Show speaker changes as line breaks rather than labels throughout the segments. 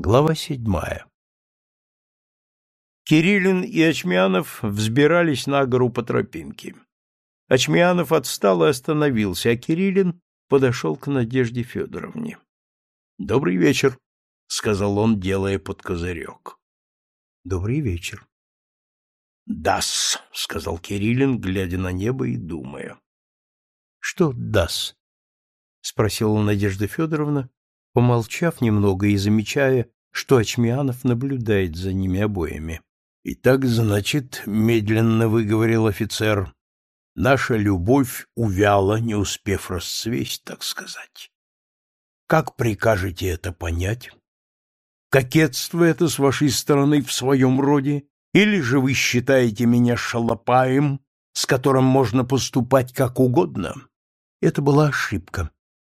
Глава седьмая Кириллин и Очмянов взбирались на гору по тропинке. Очмянов отстал и остановился, а Кириллин подошел к Надежде Федоровне. — Добрый вечер, — сказал он, делая под козырек. — Добрый вечер. — Дас, — сказал Кириллин, глядя на небо и думая. — Что дас? — спросила Надежда Федоровна, помолчав немного и замечая, что Очмианов наблюдает за ними обоими. — Итак, значит, — медленно выговорил офицер, — наша любовь увяла, не успев расцвесть, так сказать. Как прикажете это понять? Кокетство это с вашей стороны в своем роде? Или же вы считаете меня шалопаем, с которым можно поступать как угодно? Это была ошибка.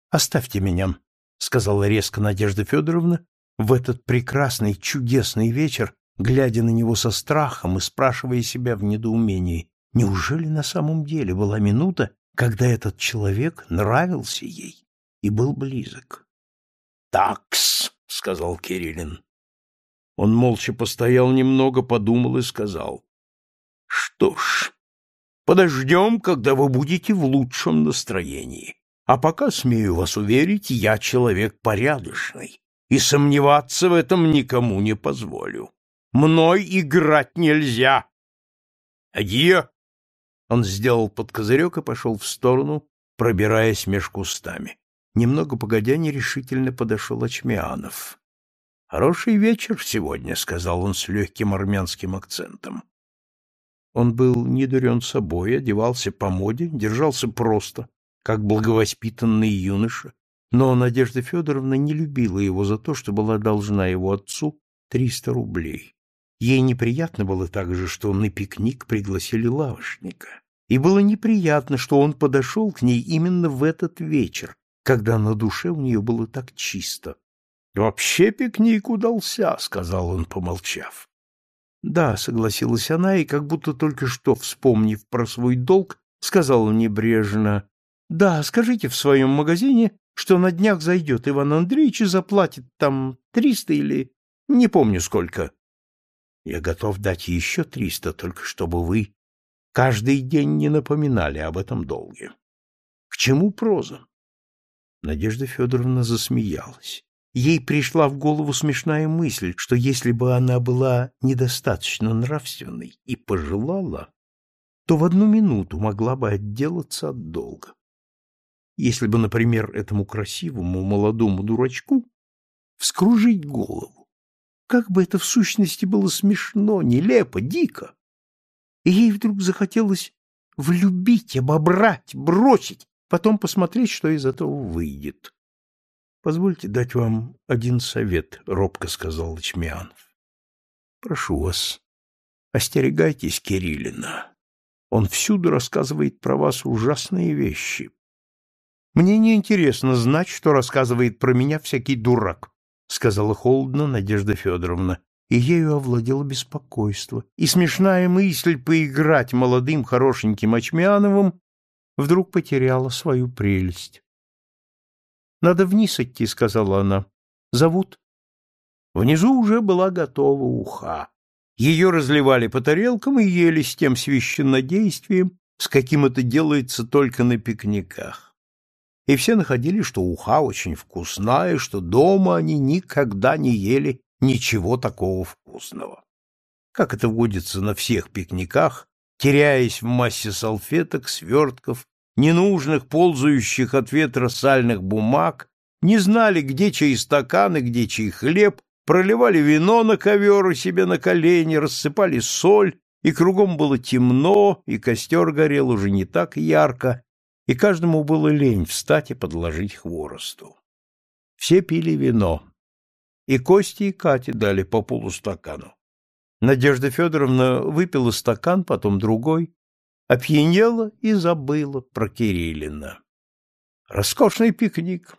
Оставьте меня, сказала резко Надежда Федоровна в этот прекрасный, чудесный вечер, глядя на него со страхом и спрашивая себя в недоумении, неужели на самом деле была минута, когда этот человек нравился ей и был близок? «Такс», — сказал Кириллин. Он молча постоял немного, подумал и сказал. «Что ж, подождем, когда вы будете в лучшем настроении. А пока, смею вас уверить, я человек порядочный, и сомневаться в этом никому не позволю. Мной играть нельзя. Адье! Он сделал под козырек и пошел в сторону, пробираясь меж кустами. Немного погодя нерешительно подошел Очмианов. — Хороший вечер сегодня, — сказал он с легким армянским акцентом. Он был недурен собой, одевался по моде, держался просто, как благовоспитанный юноша, но Надежда Федоровна не любила его за то, что была должна его отцу триста рублей. Ей неприятно было также, что на пикник пригласили лавочника. И было неприятно, что он подошел к ней именно в этот вечер, когда на душе у нее было так чисто. — Вообще пикник удался, — сказал он, помолчав. — Да, — согласилась она, и как будто только что, вспомнив про свой долг, сказала небрежно, да, скажите в своем магазине, что на днях зайдет Иван Андреевич и заплатит там триста или... не помню сколько. Я готов дать еще триста, только чтобы вы каждый день не напоминали об этом долге. К чему проза? Надежда Федоровна засмеялась. Ей пришла в голову смешная мысль, что если бы она была недостаточно нравственной и пожелала, то в одну минуту могла бы отделаться от долга. Если бы, например, этому красивому молодому дурачку вскружить голову, как бы это в сущности было смешно, нелепо, дико. И ей вдруг захотелось влюбить, обобрать, бросить, потом посмотреть, что из этого выйдет. — Позвольте дать вам один совет, — робко сказал Чмианов. — Прошу вас, остерегайтесь Кириллина. Он всюду рассказывает про вас ужасные вещи, мне не интересно знать, что рассказывает про меня всякий дурак, сказала холодно Надежда Федоровна, и ею овладело беспокойство. И смешная мысль поиграть молодым хорошеньким Очмяновым вдруг потеряла свою прелесть. Надо вниз идти, сказала она. Зовут. Внизу уже была готова уха. Ее разливали по тарелкам и ели с тем священнодействием, с каким это делается только на пикниках и все находили, что уха очень вкусная, что дома они никогда не ели ничего такого вкусного. Как это водится на всех пикниках, теряясь в массе салфеток, свертков, ненужных, ползающих от ветра сальных бумаг, не знали, где чей стакан и где чей хлеб, проливали вино на ковер у себе на колени, рассыпали соль, и кругом было темно, и костер горел уже не так ярко, и каждому было лень встать и подложить хворосту. Все пили вино, и Кости и Кате дали по полустакану. Надежда Федоровна выпила стакан, потом другой, опьянела и забыла про Кириллина. Роскошный пикник.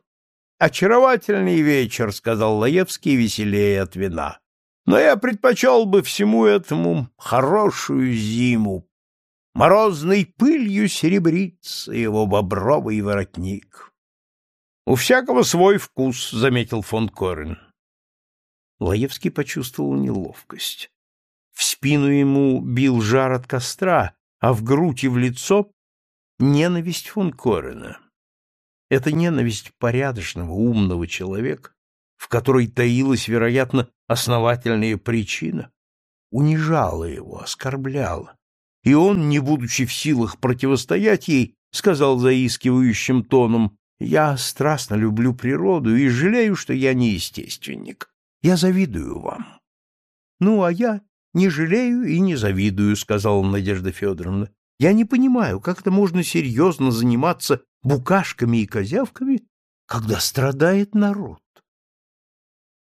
Очаровательный вечер, сказал Лаевский веселее от вина. Но я предпочел бы всему этому хорошую зиму, Морозной пылью серебрится его бобровый воротник. — У всякого свой вкус, — заметил фон Корен. Лаевский почувствовал неловкость. В спину ему бил жар от костра, а в грудь и в лицо — ненависть фон Корена. Это ненависть порядочного, умного человека, в которой таилась, вероятно, основательная причина, унижала его, оскорбляла. И он, не будучи в силах противостоять ей, сказал заискивающим тоном, «Я страстно люблю природу и жалею, что я не естественник. Я завидую вам». «Ну, а я не жалею и не завидую», — сказала Надежда Федоровна. «Я не понимаю, как это можно серьезно заниматься букашками и козявками, когда страдает народ».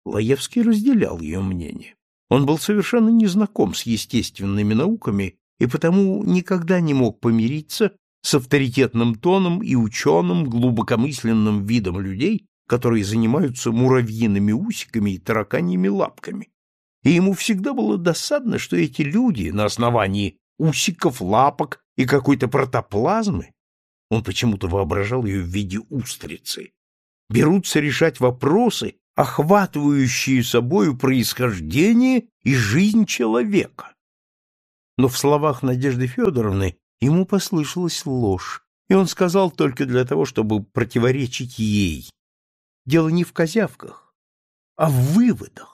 Лаевский разделял ее мнение. Он был совершенно не знаком с естественными науками и потому никогда не мог помириться с авторитетным тоном и ученым глубокомысленным видом людей, которые занимаются муравьиными усиками и тараканьими лапками. И ему всегда было досадно, что эти люди на основании усиков, лапок и какой-то протоплазмы, он почему-то воображал ее в виде устрицы, берутся решать вопросы, охватывающие собою происхождение и жизнь человека. Но в словах Надежды Федоровны ему послышалась ложь, и он сказал только для того, чтобы противоречить ей. Дело не в козявках, а в выводах.